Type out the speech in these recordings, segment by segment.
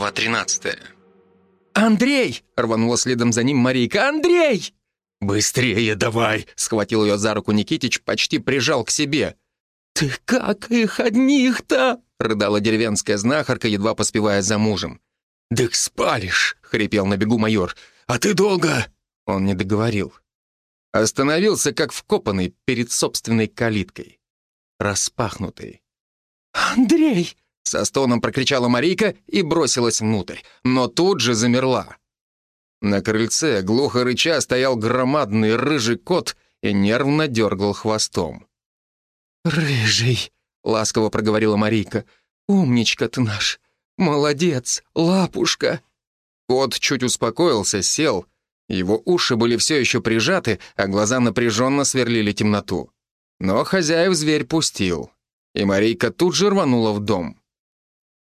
Глава 13. «Андрей!» — рванула следом за ним Марийка. «Андрей!» «Быстрее давай!» — схватил ее за руку Никитич, почти прижал к себе. «Ты как их одних-то?» — рыдала деревенская знахарка, едва поспевая за мужем. «Дык спалишь!» — хрипел на бегу майор. «А ты долго?» Он не договорил. Остановился, как вкопанный, перед собственной калиткой. Распахнутой. «Андрей!» — со стоном прокричала Марийка и бросилась внутрь, но тут же замерла. На крыльце, глухо рыча, стоял громадный рыжий кот и нервно дергал хвостом. «Рыжий!» — ласково проговорила Марийка. «Умничка ты наш! Молодец, лапушка!» Кот чуть успокоился, сел. Его уши были все еще прижаты, а глаза напряженно сверлили темноту. Но хозяев зверь пустил. И Марийка тут же рванула в дом.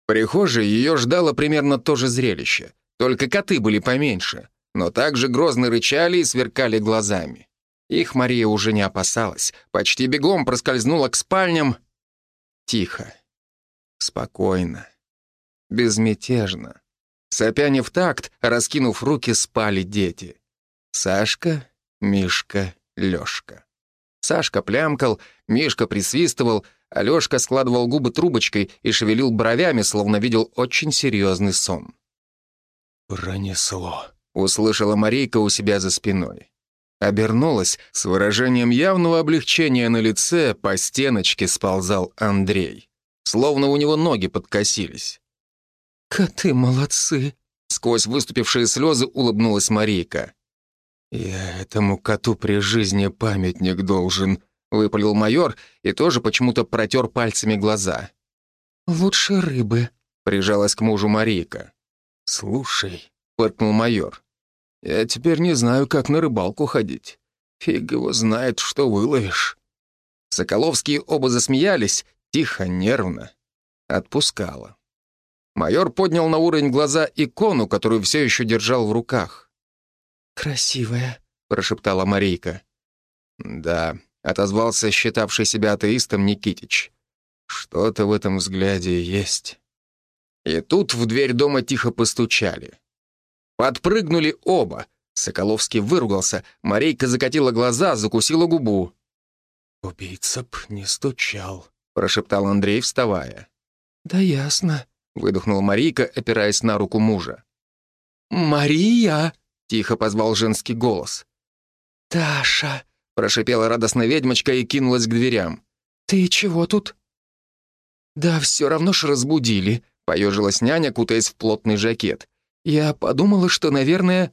Прихожей ее ждало примерно то же зрелище, только коты были поменьше, но также грозно рычали и сверкали глазами. Их Мария уже не опасалась, почти бегом проскользнула к спальням. Тихо, спокойно, безмятежно. Сопя в такт, раскинув руки, спали дети. Сашка, Мишка, Лёшка. Сашка плямкал, Мишка присвистывал, Алёшка складывал губы трубочкой и шевелил бровями, словно видел очень серьезный сон. «Пронесло», — услышала Марийка у себя за спиной. Обернулась, с выражением явного облегчения на лице по стеночке сползал Андрей. Словно у него ноги подкосились. «Коты молодцы!» Сквозь выступившие слезы улыбнулась Марийка. «Я этому коту при жизни памятник должен», — выпалил майор и тоже почему-то протер пальцами глаза. «Лучше рыбы», — прижалась к мужу Марийка. «Слушай», — фыркнул майор, — «я теперь не знаю, как на рыбалку ходить. Фиг его знает, что выловишь». Соколовские оба засмеялись, тихо, нервно. Отпускала. Майор поднял на уровень глаза икону, которую все еще держал в руках. «Красивая», — прошептала Марийка. «Да», — отозвался считавший себя атеистом Никитич. «Что-то в этом взгляде есть». И тут в дверь дома тихо постучали. Подпрыгнули оба. Соколовский выругался, Марейка закатила глаза, закусила губу. «Убийца б не стучал», — прошептал Андрей, вставая. «Да ясно», выдохнула Марийка, опираясь на руку мужа. «Мария!» — тихо позвал женский голос. «Таша!» — прошипела радостная ведьмочка и кинулась к дверям. «Ты чего тут?» «Да все равно ж разбудили», — поежилась няня, кутаясь в плотный жакет. «Я подумала, что, наверное...»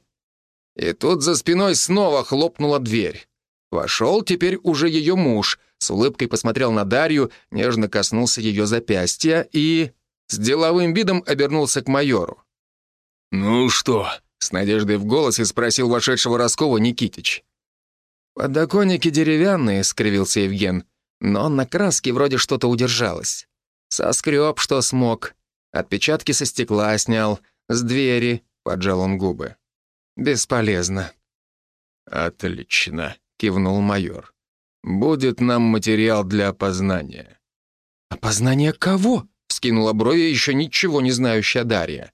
И тут за спиной снова хлопнула дверь. Вошел теперь уже ее муж, с улыбкой посмотрел на Дарью, нежно коснулся ее запястья и... С деловым видом обернулся к майору. «Ну что?» — с надеждой в голосе спросил вошедшего Роскова Никитич. «Подоконники деревянные», — скривился Евген, но на краске вроде что-то удержалось. Соскреб, что смог. Отпечатки со стекла снял, с двери, — поджал он губы. «Бесполезно». «Отлично», — кивнул майор. «Будет нам материал для опознания». «Опознание кого?» Вскинула брови еще ничего не знающая Дарья.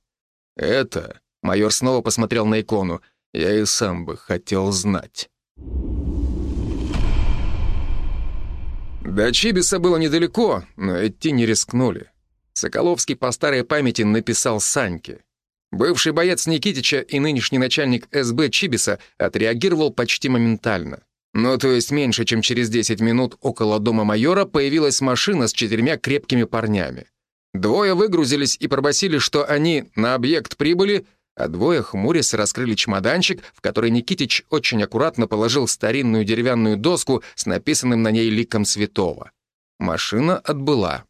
«Это...» — майор снова посмотрел на икону. «Я и сам бы хотел знать». До Чибиса было недалеко, но идти не рискнули. Соколовский по старой памяти написал Саньке. Бывший боец Никитича и нынешний начальник СБ Чибиса отреагировал почти моментально. Ну, то есть меньше, чем через 10 минут около дома майора появилась машина с четырьмя крепкими парнями. Двое выгрузились и пробасили, что они на объект прибыли, а двое, хмурясь, раскрыли чемоданчик, в который Никитич очень аккуратно положил старинную деревянную доску с написанным на ней ликом святого. Машина отбыла.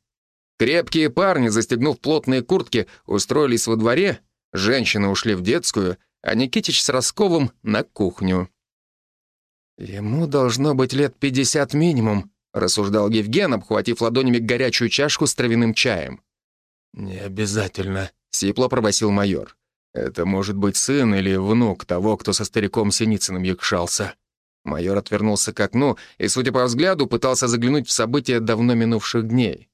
Крепкие парни, застегнув плотные куртки, устроились во дворе, женщины ушли в детскую, а Никитич с Росковым — на кухню. «Ему должно быть лет пятьдесят минимум», — рассуждал Евген, обхватив ладонями горячую чашку с травяным чаем. «Не обязательно», — сипло пробасил майор. «Это может быть сын или внук того, кто со стариком Синицыным якшался». Майор отвернулся к окну и, судя по взгляду, пытался заглянуть в события давно минувших дней.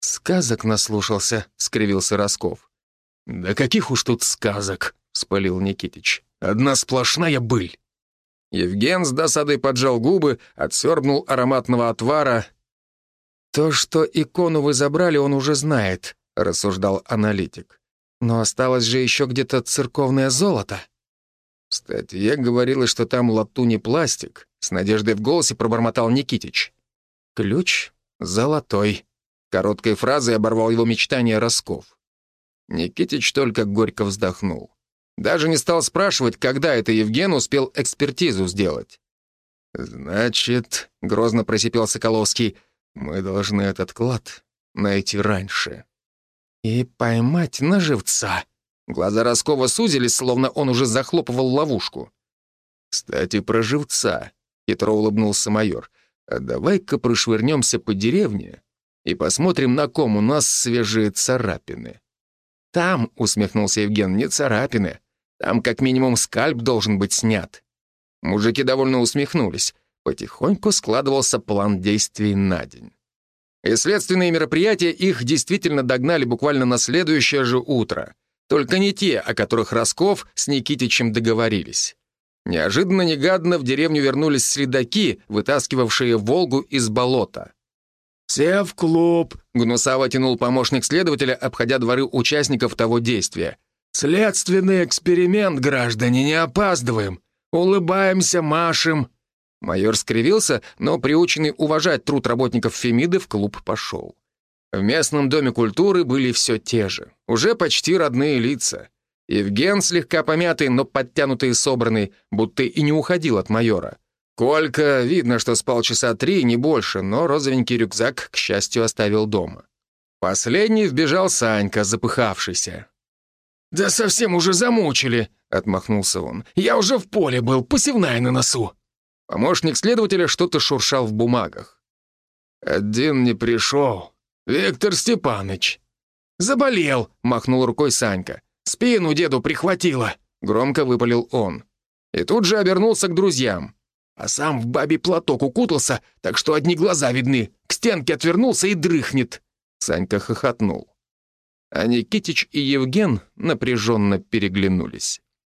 «Сказок наслушался», — скривился Росков. «Да каких уж тут сказок!» — вспылил Никитич. «Одна сплошная быль!» Евген с досадой поджал губы, отсербнул ароматного отвара. «То, что икону вы забрали, он уже знает», — рассуждал аналитик. «Но осталось же еще где-то церковное золото». «Кстати, я говорила, что там латунь и пластик», — с надеждой в голосе пробормотал Никитич. «Ключ золотой», — короткой фразой оборвал его мечтание Росков. Никитич только горько вздохнул. Даже не стал спрашивать, когда это Евген успел экспертизу сделать. «Значит», — грозно просипел Соколовский, «мы должны этот клад найти раньше». «И поймать на живца». Глаза Роскова сузились, словно он уже захлопывал ловушку. «Кстати, про живца», — хитро улыбнулся майор. «А давай-ка прошвырнемся по деревне и посмотрим, на ком у нас свежие царапины». «Там», — усмехнулся Евген, — «не царапины, там как минимум скальп должен быть снят». Мужики довольно усмехнулись. Потихоньку складывался план действий на день. И следственные мероприятия их действительно догнали буквально на следующее же утро. Только не те, о которых Росков с Никитичем договорились. Неожиданно-негадно в деревню вернулись следаки, вытаскивавшие «Волгу» из болота. «Все в клуб», — гнусаво тянул помощник следователя, обходя дворы участников того действия. «Следственный эксперимент, граждане, не опаздываем. Улыбаемся, машем». Майор скривился, но, приученный уважать труд работников Фемиды, в клуб пошел. В местном доме культуры были все те же. Уже почти родные лица. Евген слегка помятый, но подтянутый и собранный, будто и не уходил от майора. Колька, видно, что спал часа три, не больше, но розовенький рюкзак, к счастью, оставил дома. Последний вбежал Санька, запыхавшийся. «Да совсем уже замучили», — отмахнулся он. «Я уже в поле был, посевная на носу». Помощник следователя что-то шуршал в бумагах. «Один не пришел. Виктор Степаныч». «Заболел», — махнул рукой Санька. «Спину деду прихватило», — громко выпалил он. И тут же обернулся к друзьям. А сам в бабий платок укутался, так что одни глаза видны. К стенке отвернулся и дрыхнет. Санька хохотнул а Никитич и Евген напряженно переглянулись.